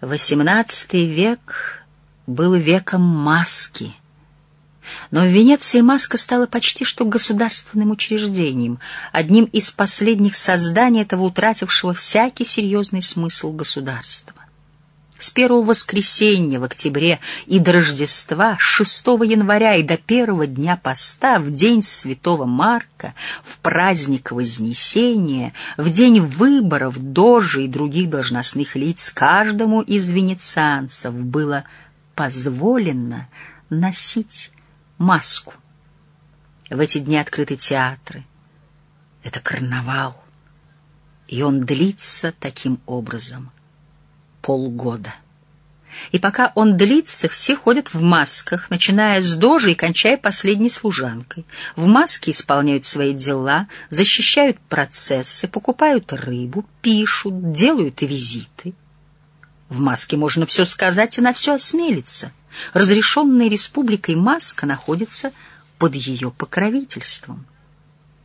XVIII век был веком маски. Но в Венеции маска стала почти что государственным учреждением, одним из последних созданий этого утратившего всякий серьезный смысл государства. С первого воскресенья в октябре и до Рождества, с 6 января и до первого дня поста, в день Святого Марка, в праздник Вознесения, в день выборов дожи и других должностных лиц, каждому из венецианцев было позволено носить маску. В эти дни открыты театры. Это карнавал. И он длится таким образом — полгода. И пока он длится, все ходят в масках, начиная с дожи и кончая последней служанкой. В маске исполняют свои дела, защищают процессы, покупают рыбу, пишут, делают визиты. В маске можно все сказать и на все осмелиться. Разрешенная республикой маска находится под ее покровительством.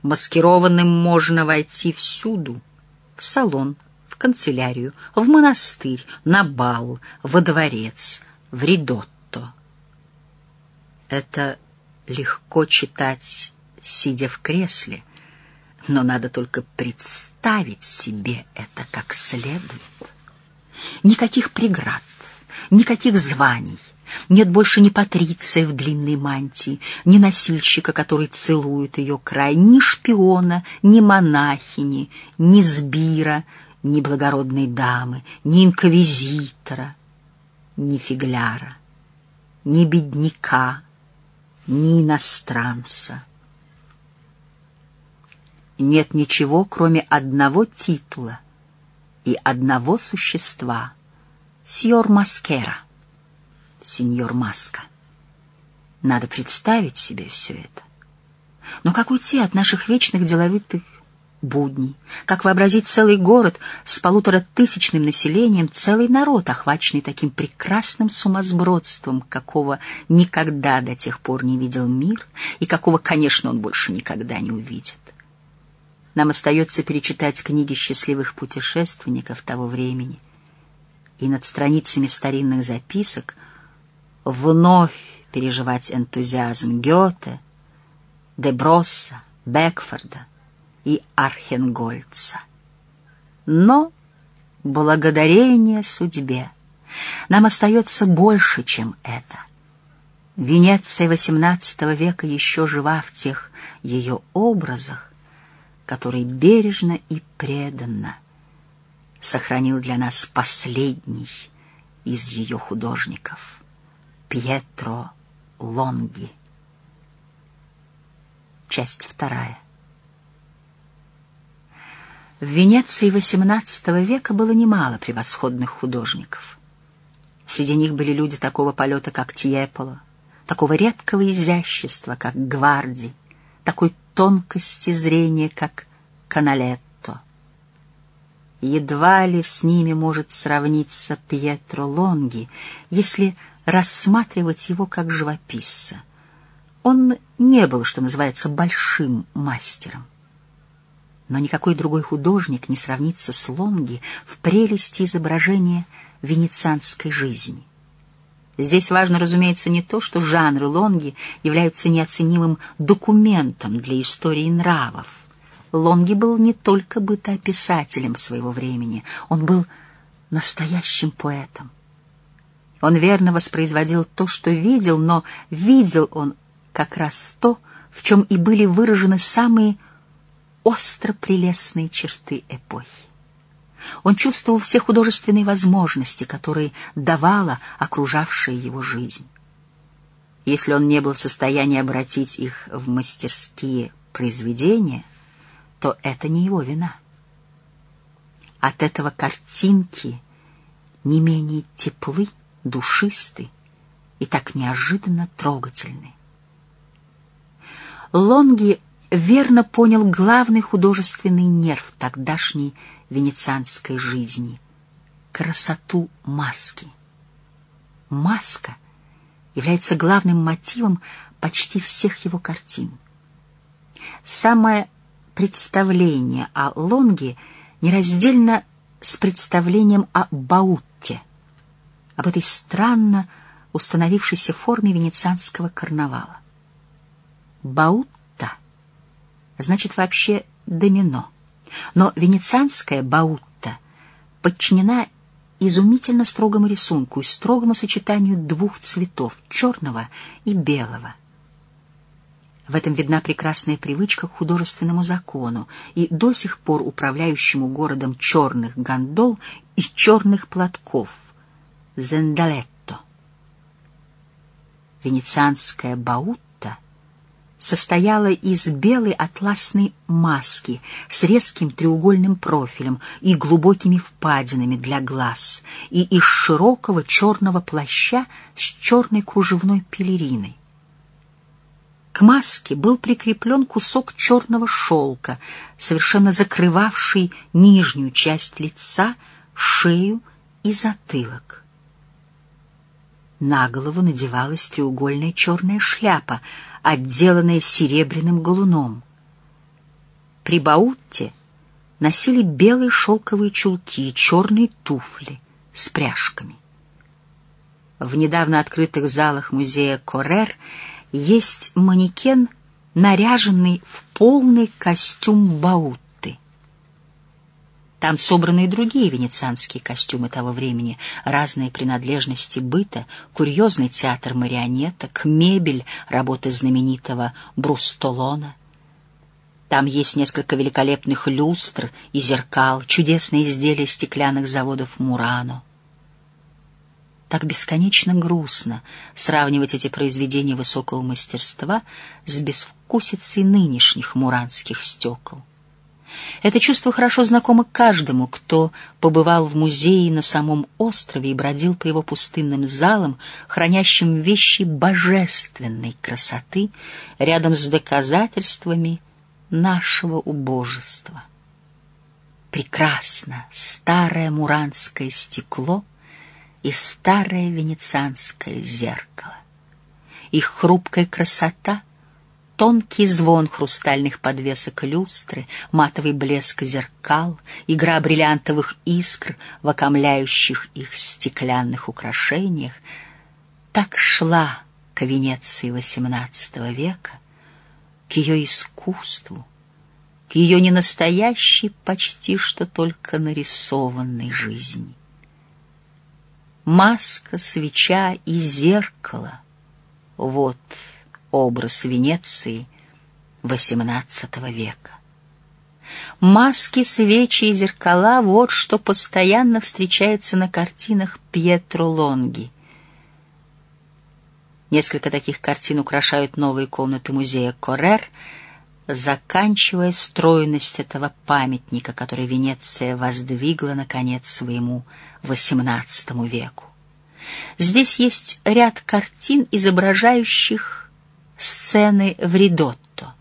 Маскированным можно войти всюду — в салон, канцелярию, в монастырь, на бал, во дворец, в ридотто. Это легко читать, сидя в кресле, но надо только представить себе это как следует. Никаких преград, никаких званий, нет больше ни патриция в длинной мантии, ни носильщика, который целует ее край, ни шпиона, ни монахини, ни сбира, ни благородной дамы, ни инквизитора, ни фигляра, ни бедняка, ни иностранца. Нет ничего, кроме одного титула и одного существа — сьор Маскера, сеньор Маска. Надо представить себе все это. Но как уйти от наших вечных деловитых будней, как вообразить целый город с полуторатысячным населением, целый народ, охваченный таким прекрасным сумасбродством, какого никогда до тех пор не видел мир и какого, конечно, он больше никогда не увидит. Нам остается перечитать книги счастливых путешественников того времени и над страницами старинных записок вновь переживать энтузиазм Гёте, Дебросса, Бекфорда, и Архенгольца. Но, благодарение судьбе, нам остается больше, чем это. Венеция XVIII века еще жива в тех ее образах, которые бережно и преданно сохранил для нас последний из ее художников — Пьетро Лонги. Часть вторая. В Венеции XVIII века было немало превосходных художников. Среди них были люди такого полета, как Тьеполо, такого редкого изящества, как Гварди, такой тонкости зрения, как Каналетто. Едва ли с ними может сравниться Пьетро Лонги, если рассматривать его как живописца. Он не был, что называется, большим мастером но никакой другой художник не сравнится с Лонги в прелести изображения венецианской жизни. Здесь важно, разумеется, не то, что жанры Лонги являются неоценимым документом для истории нравов. Лонги был не только бытоописателем своего времени, он был настоящим поэтом. Он верно воспроизводил то, что видел, но видел он как раз то, в чем и были выражены самые остро прелестные черты эпохи. Он чувствовал все художественные возможности, которые давала окружавшая его жизнь. Если он не был в состоянии обратить их в мастерские произведения, то это не его вина. От этого картинки не менее теплы, душисты и так неожиданно трогательны. Лонги верно понял главный художественный нерв тогдашней венецианской жизни — красоту маски. Маска является главным мотивом почти всех его картин. Самое представление о Лонге нераздельно с представлением о Баутте, об этой странно установившейся форме венецианского карнавала. Баутта значит вообще домино, но венецианская баутта подчинена изумительно строгому рисунку и строгому сочетанию двух цветов — черного и белого. В этом видна прекрасная привычка к художественному закону и до сих пор управляющему городом черных гондол и черных платков — зендалетто. Венецианская баут состояла из белой атласной маски с резким треугольным профилем и глубокими впадинами для глаз, и из широкого черного плаща с черной кружевной пелериной. К маске был прикреплен кусок черного шелка, совершенно закрывавший нижнюю часть лица, шею и затылок. На голову надевалась треугольная черная шляпа — отделанная серебряным галуном. При Баутте носили белые шелковые чулки и черные туфли с пряжками. В недавно открытых залах музея Коррер есть манекен, наряженный в полный костюм Баут. Там собраны и другие венецианские костюмы того времени, разные принадлежности быта, курьезный театр марионеток, мебель, работы знаменитого Брустолона. Там есть несколько великолепных люстр и зеркал, чудесные изделия стеклянных заводов Мурано. Так бесконечно грустно сравнивать эти произведения высокого мастерства с безвкусицей нынешних муранских стекол. Это чувство хорошо знакомо каждому, кто побывал в музее на самом острове и бродил по его пустынным залам, хранящим вещи божественной красоты, рядом с доказательствами нашего убожества. Прекрасно старое муранское стекло и старое венецианское зеркало. Их хрупкая красота — Тонкий звон хрустальных подвесок люстры, матовый блеск зеркал, игра бриллиантовых искр в окомляющих их стеклянных украшениях так шла к Венеции XVIII века, к ее искусству, к ее ненастоящей, почти что только нарисованной жизни. Маска, свеча и зеркало — вот — образ Венеции XVIII века. Маски, свечи и зеркала — вот что постоянно встречается на картинах Пьетро Лонги. Несколько таких картин украшают новые комнаты музея Коррер, заканчивая стройность этого памятника, который Венеция воздвигла, наконец, своему XVIII веку. Здесь есть ряд картин, изображающих сцены в Ридотто.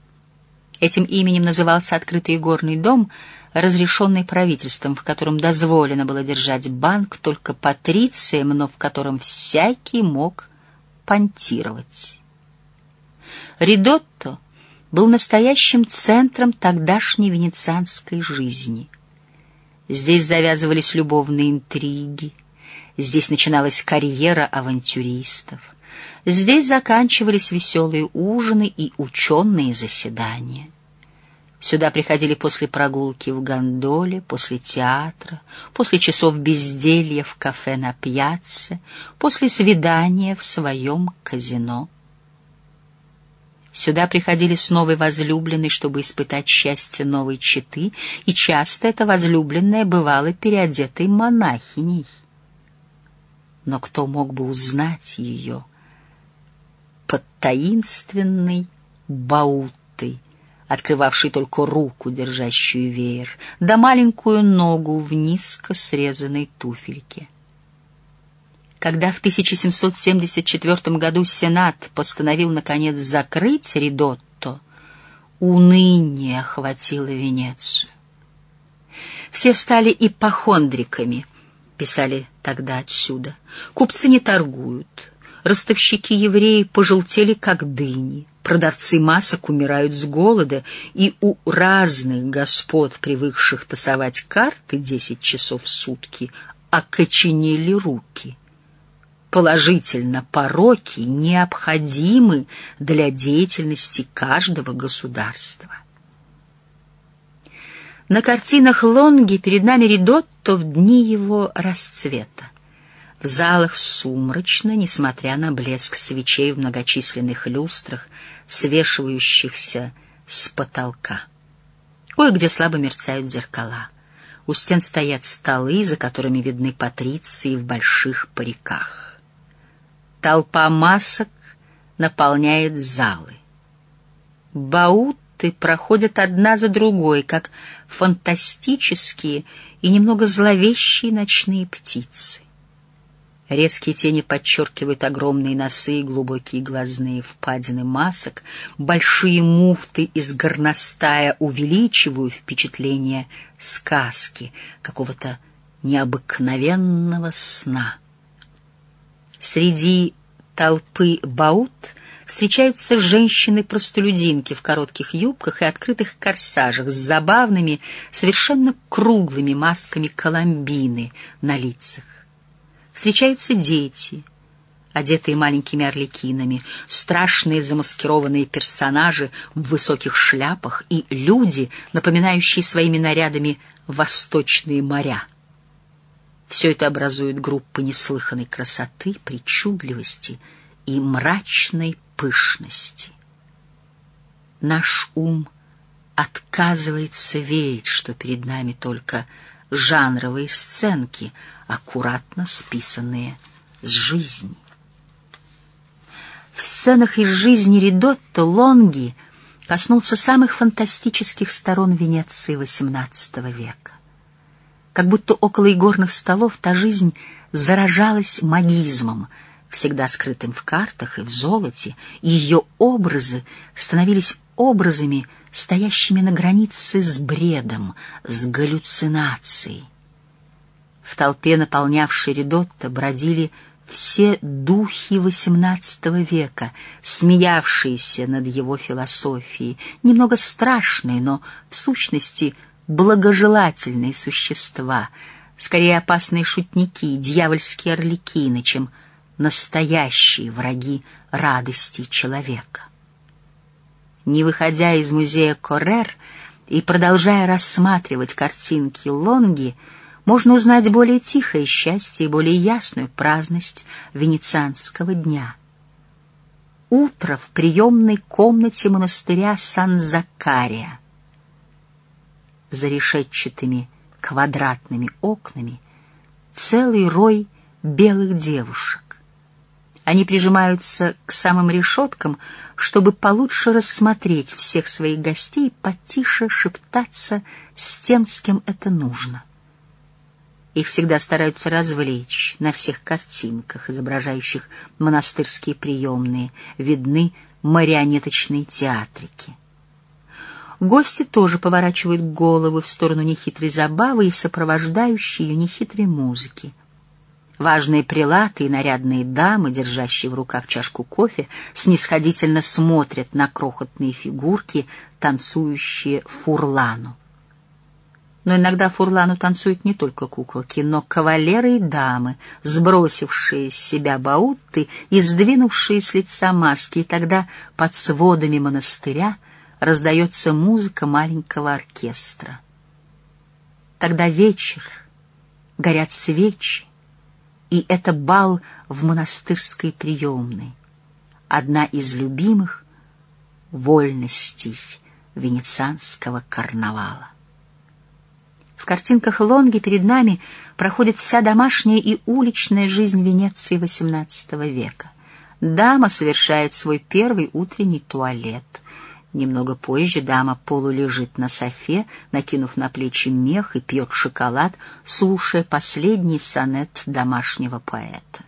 Этим именем назывался открытый горный дом, разрешенный правительством, в котором дозволено было держать банк только патрициям, но в котором всякий мог понтировать. Ридотто был настоящим центром тогдашней венецианской жизни. Здесь завязывались любовные интриги, здесь начиналась карьера авантюристов. Здесь заканчивались веселые ужины и ученые заседания. Сюда приходили после прогулки в гондоле, после театра, после часов безделья в кафе на пьяце, после свидания в своем казино. Сюда приходили с новой возлюбленной, чтобы испытать счастье новой четы, и часто эта возлюбленная бывала переодетой монахиней. Но кто мог бы узнать ее — под таинственной баутой, открывавшей только руку, держащую веер, да маленькую ногу в низко срезанной туфельке. Когда в 1774 году Сенат постановил, наконец, закрыть Ридотто, уныние охватило Венецию. Все стали ипохондриками, писали тогда отсюда. Купцы не торгуют, Ростовщики-евреи пожелтели, как дыни. Продавцы масок умирают с голода, и у разных господ, привыкших тасовать карты десять часов в сутки, окоченели руки. Положительно, пороки необходимы для деятельности каждого государства. На картинах Лонги перед нами Ридотто в дни его расцвета. В залах сумрачно, несмотря на блеск свечей в многочисленных люстрах, свешивающихся с потолка. Кое-где слабо мерцают зеркала. У стен стоят столы, за которыми видны патриции в больших париках. Толпа масок наполняет залы. Бауты проходят одна за другой, как фантастические и немного зловещие ночные птицы. Резкие тени подчеркивают огромные носы и глубокие глазные впадины масок. Большие муфты из горностая увеличивают впечатление сказки, какого-то необыкновенного сна. Среди толпы баут встречаются женщины-простолюдинки в коротких юбках и открытых корсажах с забавными, совершенно круглыми масками коломбины на лицах. Встречаются дети, одетые маленькими орликинами, страшные замаскированные персонажи в высоких шляпах и люди, напоминающие своими нарядами восточные моря. Все это образует группы неслыханной красоты, причудливости и мрачной пышности. Наш ум отказывается верить, что перед нами только жанровые сценки, аккуратно списанные с жизни. В сценах из жизни Ридотто Лонги коснулся самых фантастических сторон Венеции XVIII века как будто около игорных столов та жизнь заражалась магизмом, всегда скрытым в картах и в золоте, и ее образы становились образами, стоящими на границе с бредом, с галлюцинацией. В толпе, наполнявшей Редотто, бродили все духи XVIII века, смеявшиеся над его философией, немного страшные, но в сущности – благожелательные существа, скорее опасные шутники, дьявольские орликины, чем настоящие враги радости человека. Не выходя из музея Коррер и продолжая рассматривать картинки Лонги, можно узнать более тихое счастье и более ясную праздность венецианского дня. Утро в приемной комнате монастыря Сан-Закария — за решетчатыми квадратными окнами целый рой белых девушек. Они прижимаются к самым решеткам, чтобы получше рассмотреть всех своих гостей потише шептаться с тем, с кем это нужно. Их всегда стараются развлечь. На всех картинках, изображающих монастырские приемные, видны марионеточные театрики. Гости тоже поворачивают головы в сторону нехитрой забавы и сопровождающей ее нехитрой музыки. Важные прилаты и нарядные дамы, держащие в руках чашку кофе, снисходительно смотрят на крохотные фигурки, танцующие фурлану. Но иногда фурлану танцуют не только куколки, но кавалеры и дамы, сбросившие с себя бауты и сдвинувшие с лица маски, и тогда под сводами монастыря — раздается музыка маленького оркестра. Тогда вечер, горят свечи, и это бал в монастырской приемной, одна из любимых вольностей венецианского карнавала. В картинках Лонги перед нами проходит вся домашняя и уличная жизнь Венеции XVIII века. Дама совершает свой первый утренний туалет — Немного позже дама полулежит на софе, накинув на плечи мех и пьет шоколад, слушая последний сонет домашнего поэта.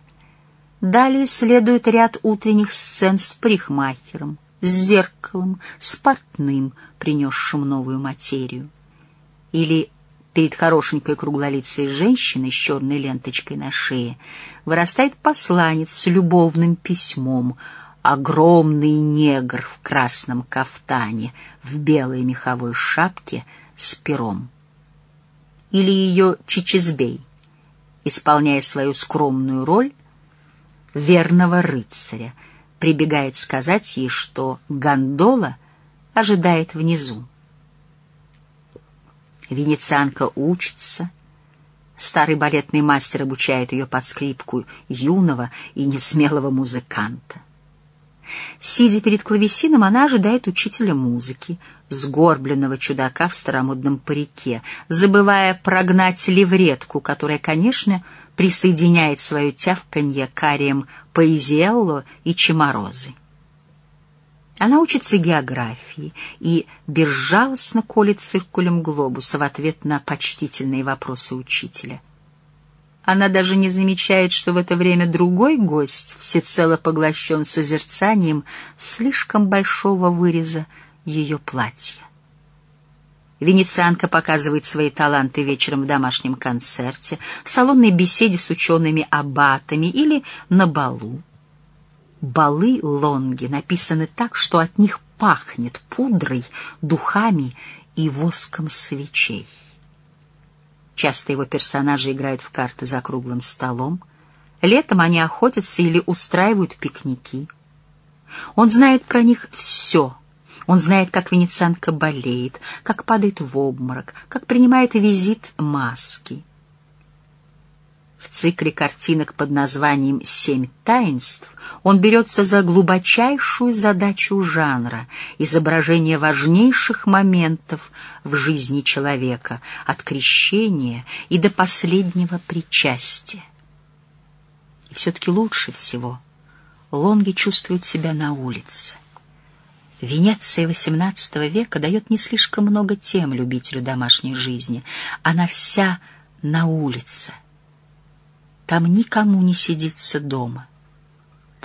Далее следует ряд утренних сцен с парикмахером, с зеркалом, с портным, принесшим новую материю. Или перед хорошенькой круглолицей женщиной с черной ленточкой на шее вырастает посланец с любовным письмом — огромный негр в красном кафтане, в белой меховой шапке с пером. Или ее Чичизбей, исполняя свою скромную роль, верного рыцаря, прибегает сказать ей, что гондола ожидает внизу. Венецианка учится, старый балетный мастер обучает ее под скрипку юного и несмелого музыканта. Сидя перед клавесином, она ожидает учителя музыки, сгорбленного чудака в старомодном парике, забывая прогнать левретку, которая, конечно, присоединяет свое тявканье к ариям Поэзиэлло и Чеморозы. Она учится географии и безжалостно колет циркулем глобуса в ответ на почтительные вопросы учителя. Она даже не замечает, что в это время другой гость всецело поглощен созерцанием слишком большого выреза ее платья. Венецианка показывает свои таланты вечером в домашнем концерте, в салонной беседе с учеными-аббатами или на балу. Балы Лонги написаны так, что от них пахнет пудрой, духами и воском свечей. Часто его персонажи играют в карты за круглым столом. Летом они охотятся или устраивают пикники. Он знает про них все. Он знает, как венецианка болеет, как падает в обморок, как принимает визит маски. В цикле картинок под названием «Семь таинств» он берется за глубочайшую задачу жанра — изображение важнейших моментов в жизни человека, от крещения и до последнего причастия. И все-таки лучше всего Лонги чувствует себя на улице. Венеция XVIII века дает не слишком много тем любителю домашней жизни. Она вся на улице — там никому не сидится дома.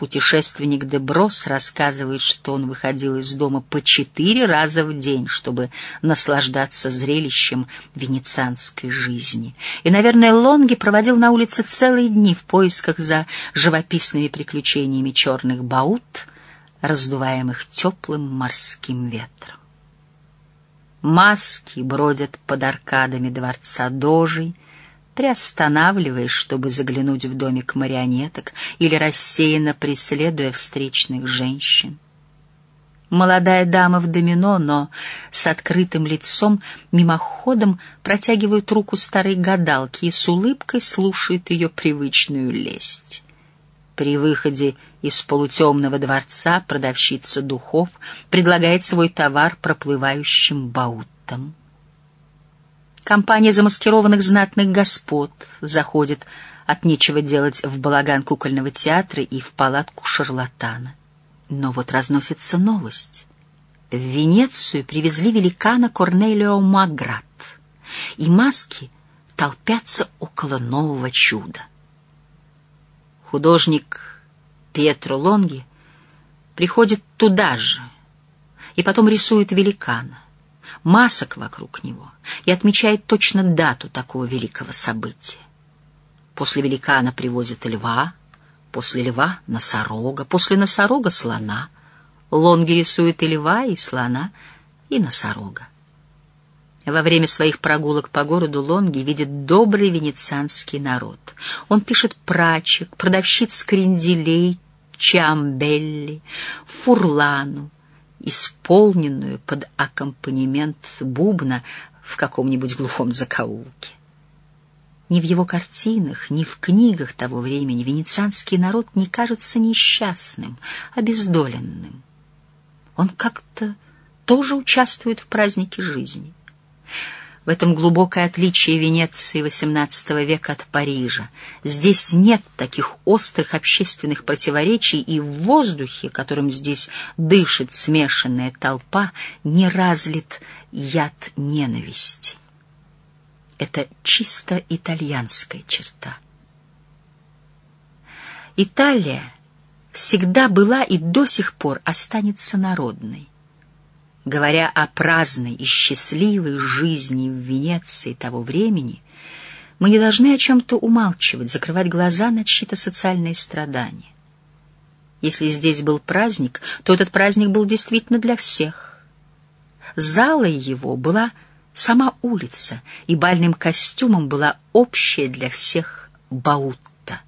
Путешественник Деброс рассказывает, что он выходил из дома по четыре раза в день, чтобы наслаждаться зрелищем венецианской жизни. И, наверное, Лонги проводил на улице целые дни в поисках за живописными приключениями черных баут, раздуваемых теплым морским ветром. Маски бродят под аркадами дворца Дожей, приостанавливаясь, чтобы заглянуть в домик марионеток или рассеянно преследуя встречных женщин. Молодая дама в домино, но с открытым лицом мимоходом протягивает руку старой гадалки и с улыбкой слушает ее привычную лесть. При выходе из полутемного дворца продавщица духов предлагает свой товар проплывающим баутам. Компания замаскированных знатных господ заходит от нечего делать в балаган кукольного театра и в палатку шарлатана. Но вот разносится новость. В Венецию привезли великана Корнелио Маград, и маски толпятся около нового чуда. Художник Пьетро Лонги приходит туда же и потом рисует великана масок вокруг него и отмечает точно дату такого великого события. После великана привозят льва, после льва — носорога, после носорога — слона. Лонги рисует и льва, и слона, и носорога. Во время своих прогулок по городу Лонги видит добрый венецианский народ. Он пишет прачек, продавщиц кренделей, чамбелли, фурлану, исполненную под аккомпанемент бубна в каком-нибудь глухом закоулке. Ни в его картинах, ни в книгах того времени венецианский народ не кажется несчастным, обездоленным. Он как-то тоже участвует в празднике жизни. В этом глубокое отличие Венеции XVIII века от Парижа. Здесь нет таких острых общественных противоречий, и в воздухе, которым здесь дышит смешанная толпа, не разлит яд ненависти. Это чисто итальянская черта. Италия всегда была и до сих пор останется народной. Говоря о праздной и счастливой жизни в Венеции того времени, мы не должны о чем-то умалчивать, закрывать глаза на чьи-то социальные страдания. Если здесь был праздник, то этот праздник был действительно для всех. Залой его была сама улица, и бальным костюмом была общая для всех баутта.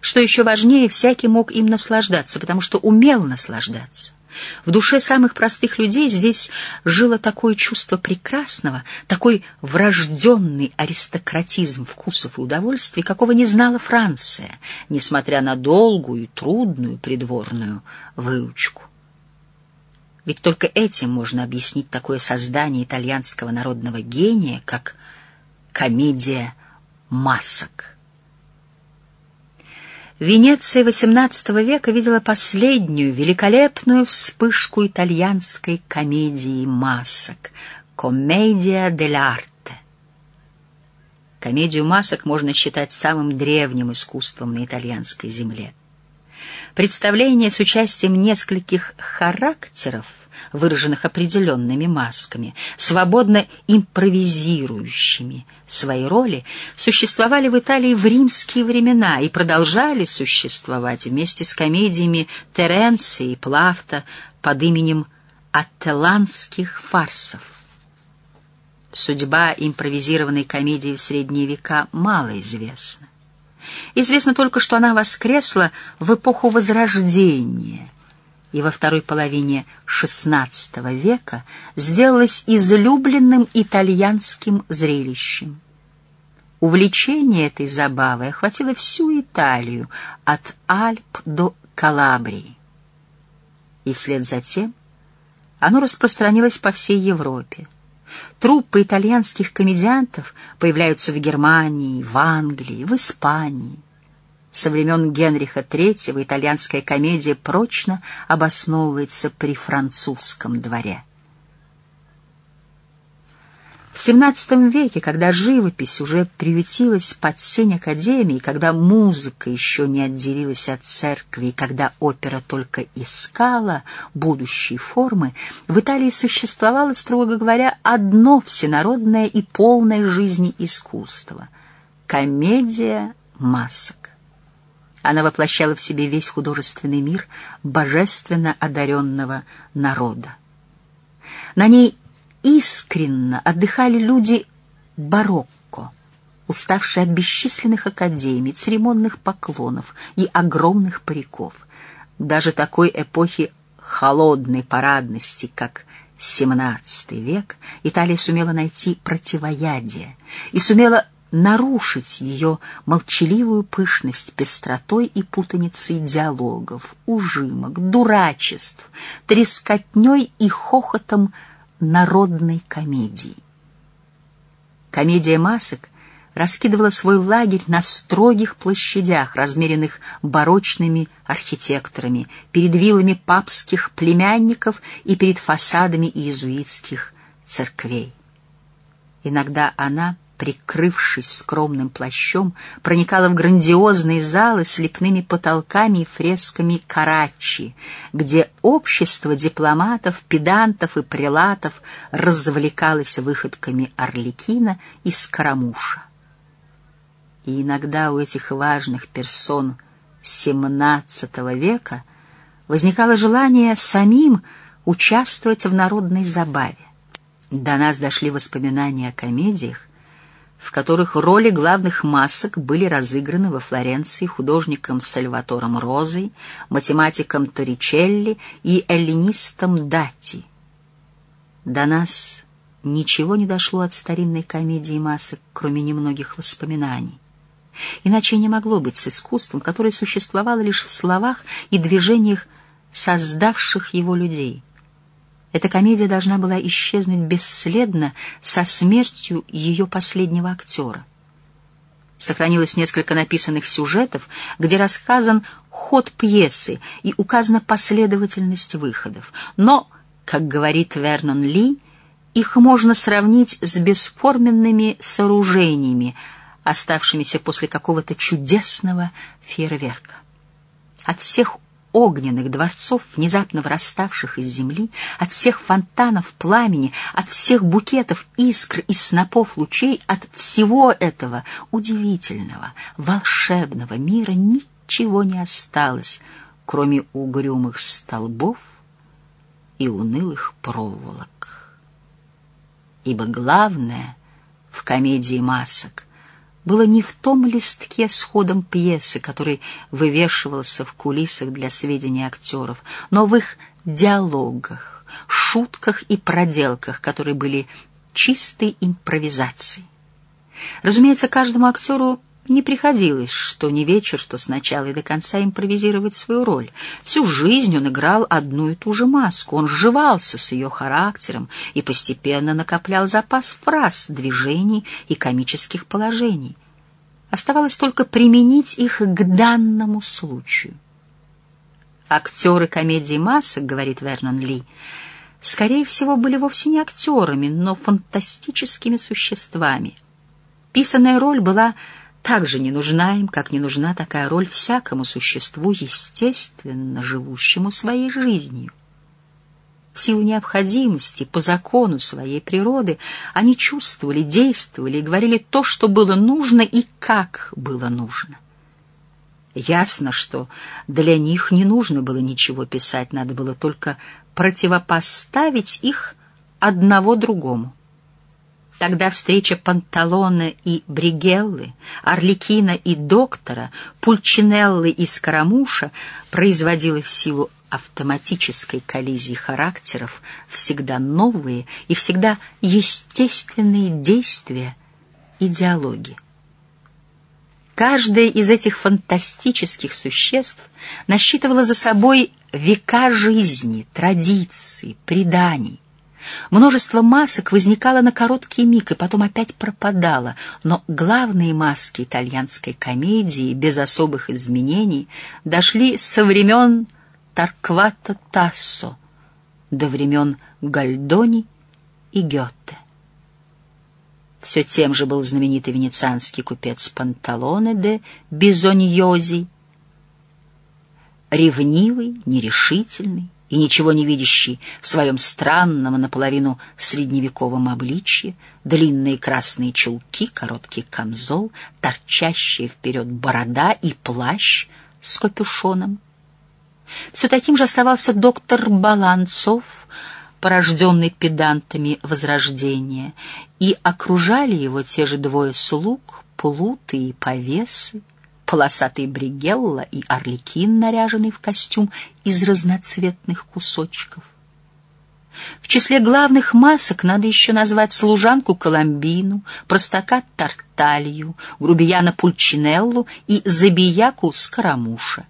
Что еще важнее, всякий мог им наслаждаться, потому что умел наслаждаться. В душе самых простых людей здесь жило такое чувство прекрасного, такой врожденный аристократизм вкусов и удовольствий, какого не знала Франция, несмотря на долгую трудную придворную выучку. Ведь только этим можно объяснить такое создание итальянского народного гения, как комедия масок. Венеция XVIII века видела последнюю великолепную вспышку итальянской комедии масок «Комедия дел'арте». Комедию масок можно считать самым древним искусством на итальянской земле. Представление с участием нескольких характеров выраженных определенными масками, свободно импровизирующими свои роли, существовали в Италии в римские времена и продолжали существовать вместе с комедиями Теренции и Плафта под именем ателланских фарсов. Судьба импровизированной комедии в средние века мало известна. Известно только, что она воскресла в эпоху Возрождения — и во второй половине XVI века сделалась излюбленным итальянским зрелищем. Увлечение этой забавой охватило всю Италию, от Альп до Калабрии. И вслед за тем оно распространилось по всей Европе. Труппы итальянских комедиантов появляются в Германии, в Англии, в Испании. Со времен Генриха III итальянская комедия прочно обосновывается при французском дворе. В XVII веке, когда живопись уже приютилась под сень Академии, когда музыка еще не отделилась от церкви, когда опера только искала будущие формы, в Италии существовало, строго говоря, одно всенародное и полное жизни искусство — комедия масок. Она воплощала в себе весь художественный мир божественно одаренного народа. На ней искренно отдыхали люди барокко, уставшие от бесчисленных академий, церемонных поклонов и огромных париков. Даже такой эпохи холодной парадности, как XVII век, Италия сумела найти противоядие и сумела нарушить ее молчаливую пышность пестротой и путаницей диалогов, ужимок, дурачеств, трескотней и хохотом народной комедии. Комедия масок раскидывала свой лагерь на строгих площадях, размеренных барочными архитекторами, перед виллами папских племянников и перед фасадами иезуитских церквей. Иногда она прикрывшись скромным плащом, проникала в грандиозные залы с лепными потолками и фресками Карачи, где общество дипломатов, педантов и прелатов развлекалось выходками Орликина и Скоромуша. И иногда у этих важных персон XVII века возникало желание самим участвовать в народной забаве. До нас дошли воспоминания о комедиях, в которых роли главных масок были разыграны во Флоренции художником Сальватором Розой, математиком Торричелли и эллинистом Датти. До нас ничего не дошло от старинной комедии масок, кроме немногих воспоминаний. Иначе не могло быть с искусством, которое существовало лишь в словах и движениях создавших его людей — эта комедия должна была исчезнуть бесследно со смертью ее последнего актера. Сохранилось несколько написанных сюжетов, где рассказан ход пьесы и указана последовательность выходов. Но, как говорит Вернон Ли, их можно сравнить с бесформенными сооружениями, оставшимися после какого-то чудесного фейерверка. От всех огненных дворцов, внезапно выраставших из земли, от всех фонтанов пламени, от всех букетов искр и снопов лучей, от всего этого удивительного, волшебного мира ничего не осталось, кроме угрюмых столбов и унылых проволок. Ибо главное в комедии масок было не в том листке с ходом пьесы, который вывешивался в кулисах для сведения актеров, но в их диалогах, шутках и проделках, которые были чистой импровизацией. Разумеется, каждому актеру не приходилось, что не вечер, что с начала и до конца импровизировать свою роль. Всю жизнь он играл одну и ту же маску, он сживался с ее характером и постепенно накоплял запас фраз, движений и комических положений. Оставалось только применить их к данному случаю. Актеры комедии масок, говорит Вернон Ли, скорее всего, были вовсе не актерами, но фантастическими существами. Писанная роль была так же не нужна им, как не нужна такая роль всякому существу, естественно живущему своей жизнью. В силу необходимости, по закону своей природы, они чувствовали, действовали и говорили то, что было нужно и как было нужно. Ясно, что для них не нужно было ничего писать, надо было только противопоставить их одного другому. Тогда встреча Панталона и Бригеллы, Орликина и Доктора, Пульчинеллы и Скоромуша производила в силу автоматической коллизии характеров всегда новые и всегда естественные действия и диалоги. Каждое из этих фантастических существ насчитывало за собой века жизни, традиций, преданий, Множество масок возникало на короткий миг и потом опять пропадало, но главные маски итальянской комедии без особых изменений дошли со времен Торквато Тассо до времен Гольдони и Гёте. Все тем же был знаменитый венецианский купец Панталоне де Бизоньози, ревнивый, нерешительный, и ничего не видящий в своем странном наполовину средневековом обличье, длинные красные чулки, короткий камзол, торчащая вперед борода и плащ с капюшоном. Все таким же оставался доктор Баланцов, порожденный педантами Возрождения, и окружали его те же двое слуг, плуты и повесы, полосатый бригелла и орликин, наряженный в костюм из разноцветных кусочков. В числе главных масок надо еще назвать служанку Коломбину, простака Тарталью, грубияна Пульчинеллу и забияку Скоромуша.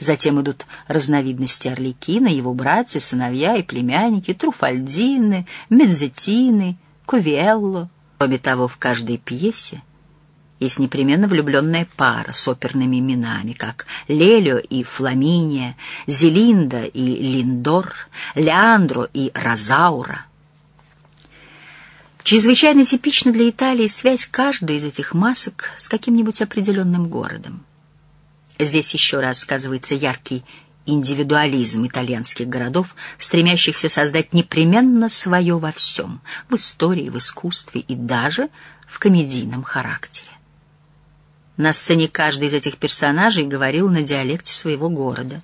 Затем идут разновидности Орликина, его братья, сыновья и племянники, Труфальдины, Медзетины, Ковиелло. Кроме того, в каждой пьесе — есть непременно влюбленная пара с оперными именами, как Лелио и Фламиния, Зелинда и Линдор, Леандро и Розаура. Чрезвычайно типична для Италии связь каждой из этих масок с каким-нибудь определенным городом. Здесь еще раз сказывается яркий индивидуализм итальянских городов, стремящихся создать непременно свое во всем, в истории, в искусстве и даже в комедийном характере. На сцене каждый из этих персонажей говорил на диалекте своего города.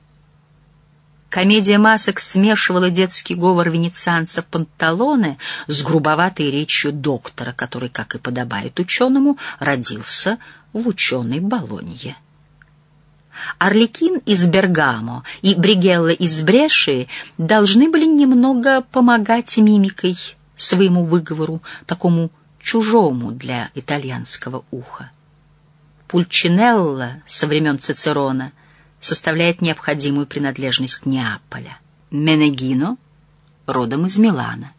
Комедия масок смешивала детский говор венецианца Панталоне с грубоватой речью доктора, который, как и подобает ученому, родился в ученой Болонье. Орликин из Бергамо и Бригелла из Бреши должны были немного помогать мимикой своему выговору, такому чужому для итальянского уха. Пульчинелла со времен Цицерона составляет необходимую принадлежность Неаполя. Менегино родом из Милана.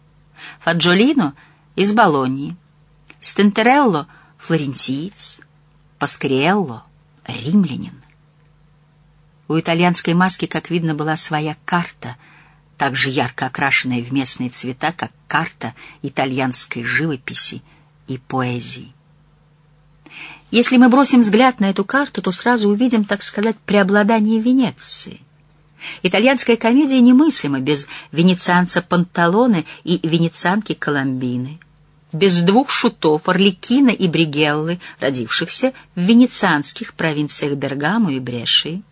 Фаджолино из Болоньи. Стентерелло — флорентиец. Паскриелло — римлянин. У итальянской маски, как видно, была своя карта, так же ярко окрашенная в местные цвета, как карта итальянской живописи и поэзии. Если мы бросим взгляд на эту карту, то сразу увидим, так сказать, преобладание Венеции. Итальянская комедия немыслима без венецианца Панталоне и венецианки Коломбины, без двух шутов Орликина и Бригеллы, родившихся в венецианских провинциях Бергамо и Брешии.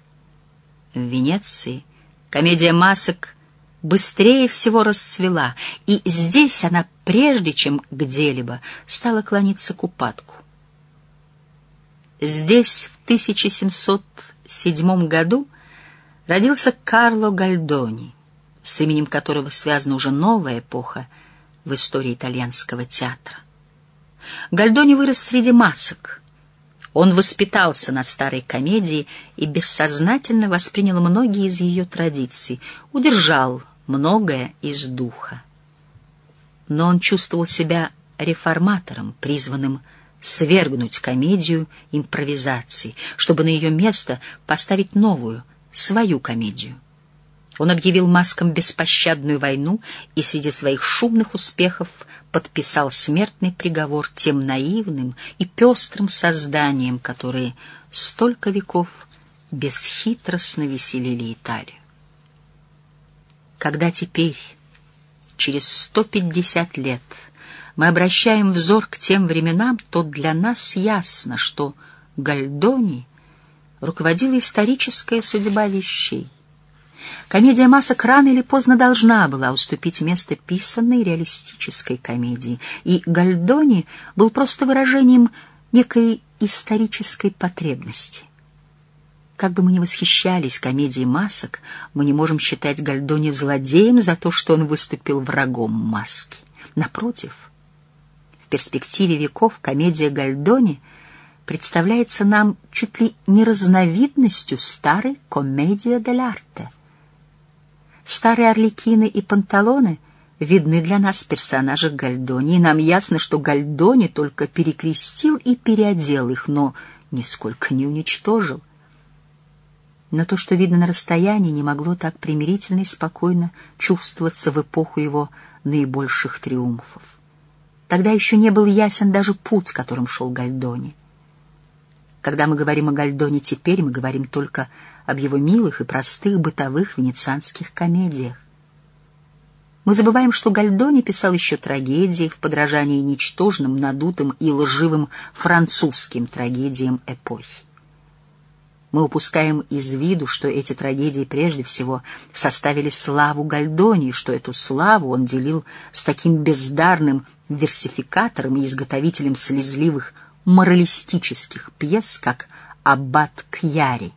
В Венеции комедия масок быстрее всего расцвела, и здесь она, прежде чем где-либо, стала клониться к упадку. Здесь в 1707 году родился Карло Гальдони, с именем которого связана уже новая эпоха в истории итальянского театра. Гальдони вырос среди масок. Он воспитался на старой комедии и бессознательно воспринял многие из ее традиций, удержал многое из духа. Но он чувствовал себя реформатором, призванным свергнуть комедию импровизации, чтобы на ее место поставить новую, свою комедию. Он объявил маскам беспощадную войну и среди своих шумных успехов подписал смертный приговор тем наивным и пестрым созданиям, которые столько веков бесхитростно веселили Италию. Когда теперь, через 150 лет, мы обращаем взор к тем временам, то для нас ясно, что Гальдони руководила историческая судьба вещей. Комедия масок рано или поздно должна была уступить место писанной реалистической комедии, и Гальдони был просто выражением некой исторической потребности. Как бы мы ни восхищались комедией масок, мы не можем считать Гальдони злодеем за то, что он выступил врагом маски. Напротив, перспективе веков комедия Гальдони представляется нам чуть ли не разновидностью старой комедия дель. Старые орликины и панталоны видны для нас персонажи Гальдони, и нам ясно, что Гальдони только перекрестил и переодел их, но нисколько не уничтожил. Но то, что видно на расстоянии, не могло так примирительно и спокойно чувствоваться в эпоху его наибольших триумфов. Тогда еще не был ясен даже путь, которым шел Гальдони. Когда мы говорим о Гальдоне теперь, мы говорим только об его милых и простых бытовых венецианских комедиях. Мы забываем, что Гальдони писал еще трагедии в подражании ничтожным, надутым и лживым французским трагедиям эпохи. Мы упускаем из виду, что эти трагедии прежде всего составили славу Гальдони, что эту славу он делил с таким бездарным версификатором и изготовителем слезливых моралистических пьес, как Аббат Кьяри.